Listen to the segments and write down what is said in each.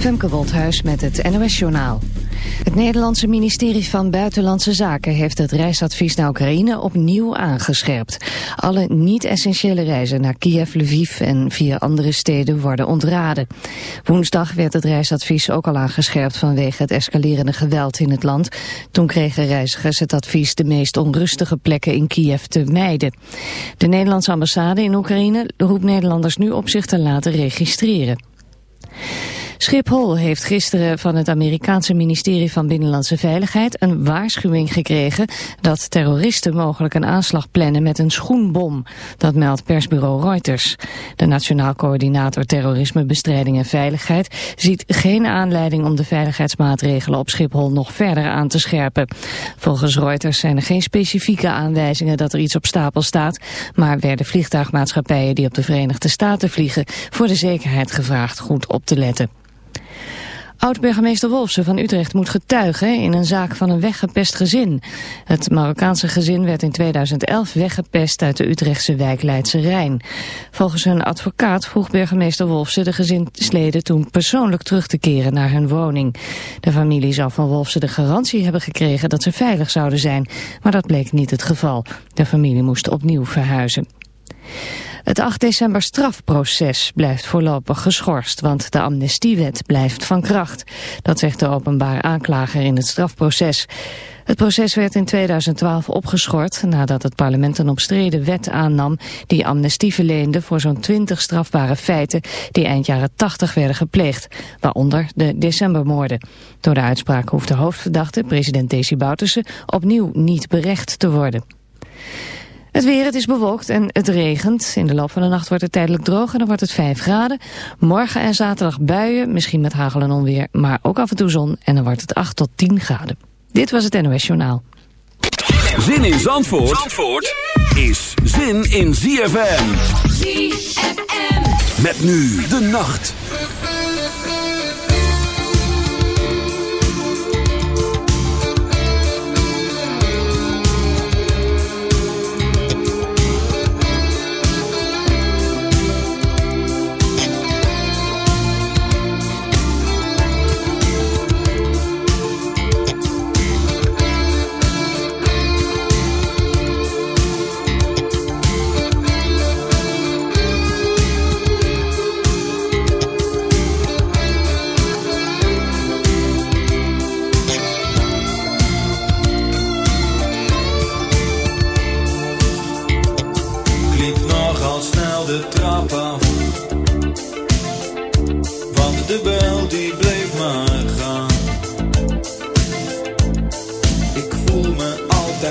Femke Woldhuis met het NOS Journaal. Het Nederlandse ministerie van Buitenlandse Zaken heeft het reisadvies naar Oekraïne opnieuw aangescherpt. Alle niet-essentiële reizen naar Kiev, Lviv en vier andere steden worden ontraden. Woensdag werd het reisadvies ook al aangescherpt vanwege het escalerende geweld in het land. Toen kregen reizigers het advies de meest onrustige plekken in Kiev te mijden. De Nederlandse ambassade in Oekraïne roept Nederlanders nu op zich te laten registreren. Schiphol heeft gisteren van het Amerikaanse ministerie van Binnenlandse Veiligheid een waarschuwing gekregen dat terroristen mogelijk een aanslag plannen met een schoenbom. Dat meldt persbureau Reuters. De Nationaal Coördinator Terrorisme, Bestrijding en Veiligheid ziet geen aanleiding om de veiligheidsmaatregelen op Schiphol nog verder aan te scherpen. Volgens Reuters zijn er geen specifieke aanwijzingen dat er iets op stapel staat, maar werden vliegtuigmaatschappijen die op de Verenigde Staten vliegen voor de zekerheid gevraagd goed op te letten. Oud-burgemeester Wolfsen van Utrecht moet getuigen in een zaak van een weggepest gezin. Het Marokkaanse gezin werd in 2011 weggepest uit de Utrechtse wijk Leidse Rijn. Volgens hun advocaat vroeg burgemeester Wolfsen de gezinsleden toen persoonlijk terug te keren naar hun woning. De familie zou van Wolfsen de garantie hebben gekregen dat ze veilig zouden zijn, maar dat bleek niet het geval. De familie moest opnieuw verhuizen. Het 8 december strafproces blijft voorlopig geschorst, want de amnestiewet blijft van kracht. Dat zegt de openbaar aanklager in het strafproces. Het proces werd in 2012 opgeschort nadat het parlement een omstreden wet aannam die amnestie verleende voor zo'n 20 strafbare feiten die eind jaren 80 werden gepleegd, waaronder de decembermoorden. Door de uitspraak hoeft de hoofdverdachte, president Desi Bouterse, opnieuw niet berecht te worden. Het weer, het is bewolkt en het regent. In de loop van de nacht wordt het tijdelijk droog en dan wordt het 5 graden. Morgen en zaterdag buien, misschien met hagel en onweer, maar ook af en toe zon. En dan wordt het 8 tot 10 graden. Dit was het NOS Journaal. Zin in Zandvoort, Zandvoort is zin in ZFM. ZFM. Met nu de nacht.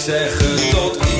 Zeggen tot.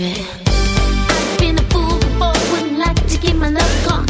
baby. Been a fool before, wouldn't like to keep my love caught.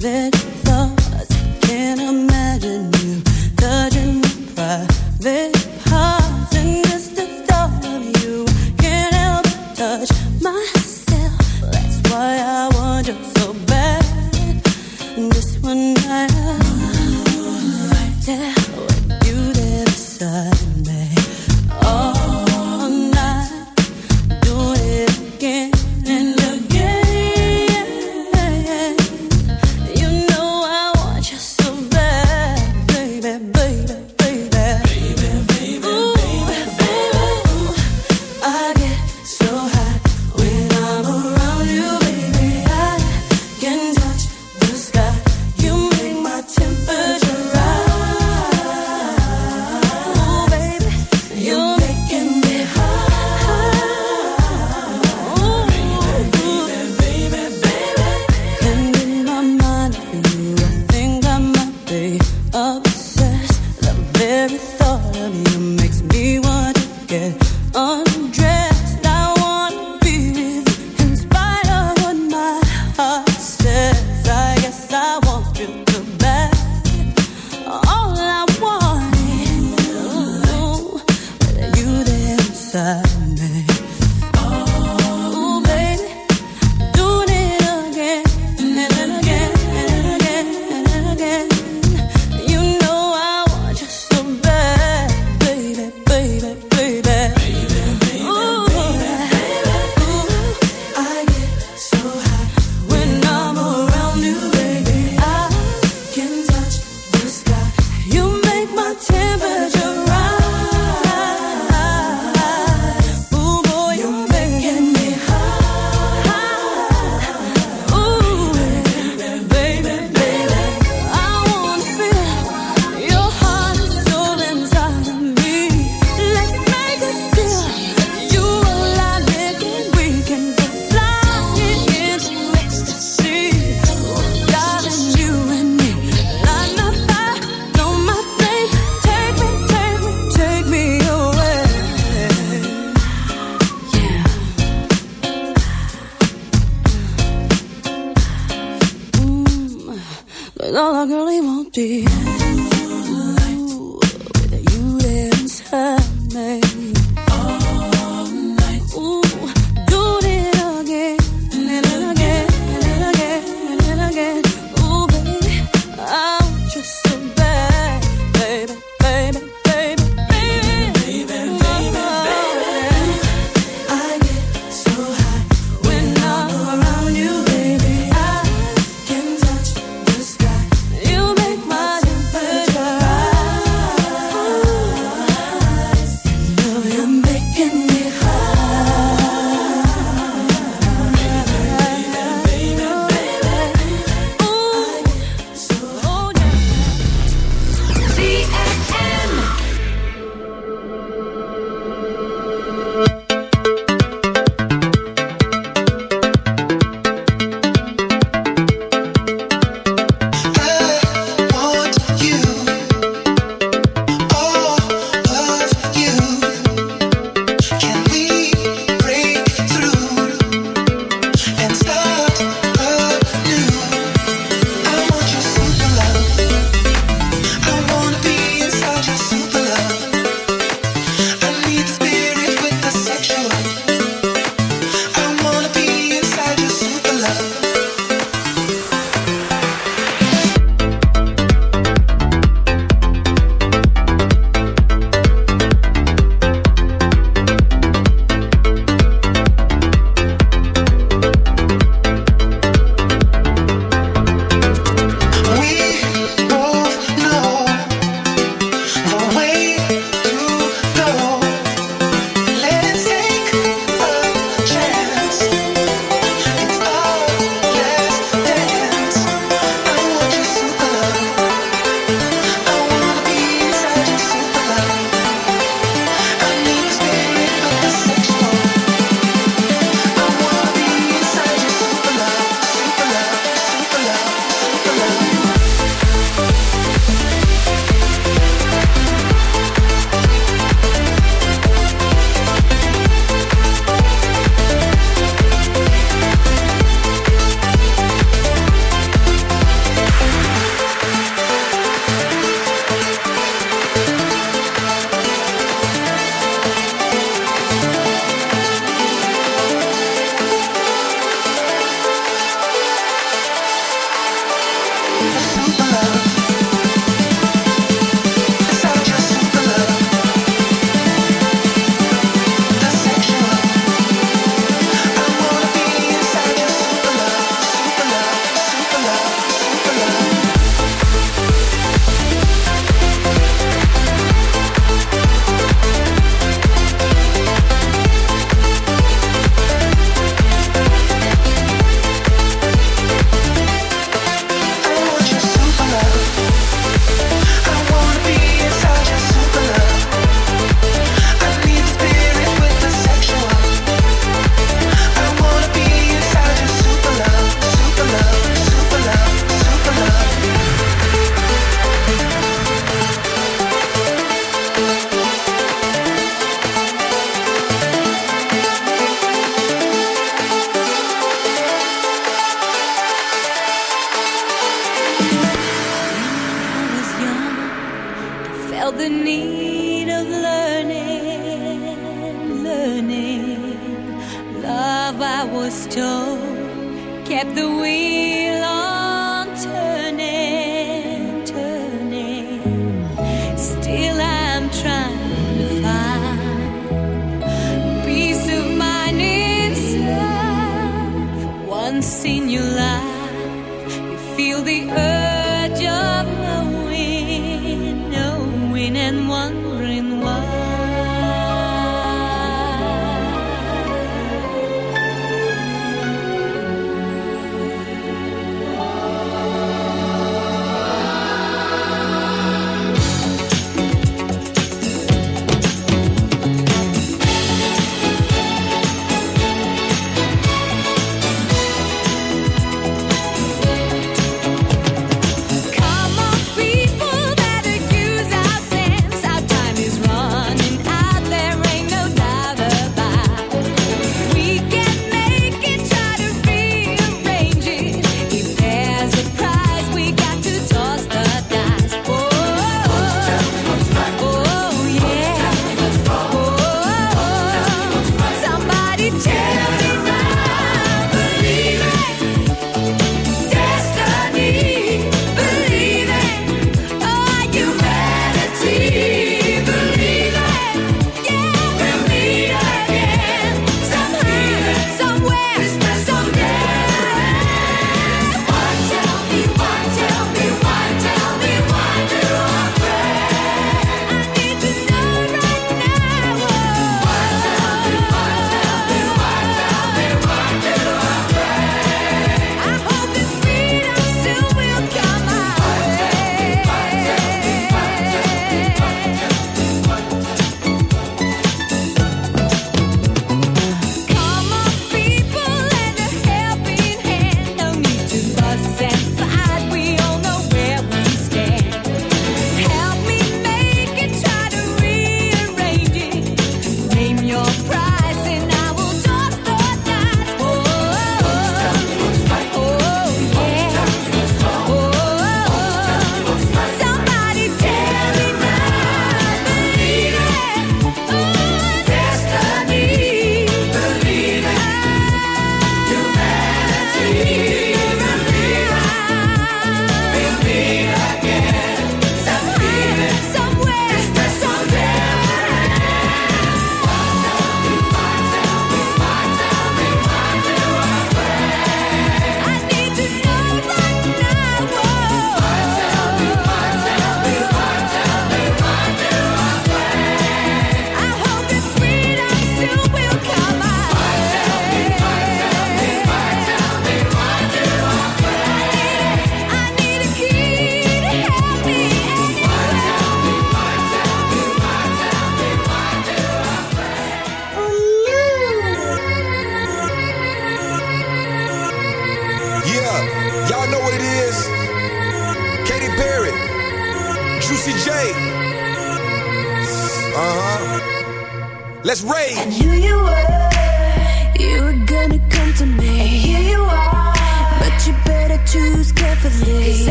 Then.